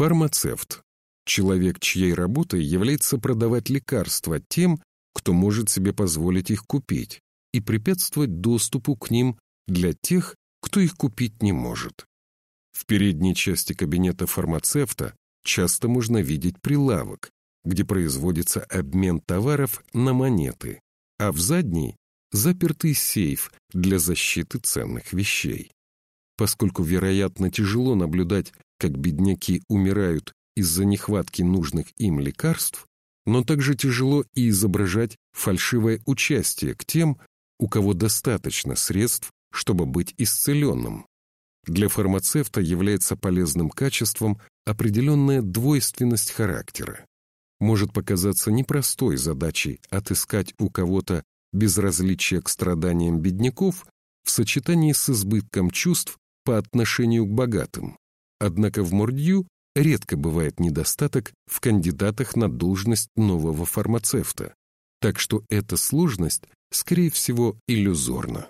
Фармацевт – человек, чьей работой является продавать лекарства тем, кто может себе позволить их купить, и препятствовать доступу к ним для тех, кто их купить не может. В передней части кабинета фармацевта часто можно видеть прилавок, где производится обмен товаров на монеты, а в задней – запертый сейф для защиты ценных вещей. Поскольку, вероятно, тяжело наблюдать, как бедняки умирают из-за нехватки нужных им лекарств, но также тяжело и изображать фальшивое участие к тем, у кого достаточно средств, чтобы быть исцеленным. Для фармацевта является полезным качеством определенная двойственность характера. Может показаться непростой задачей отыскать у кого-то безразличие к страданиям бедняков в сочетании с избытком чувств по отношению к богатым. Однако в Мордью редко бывает недостаток в кандидатах на должность нового фармацевта, так что эта сложность, скорее всего, иллюзорна.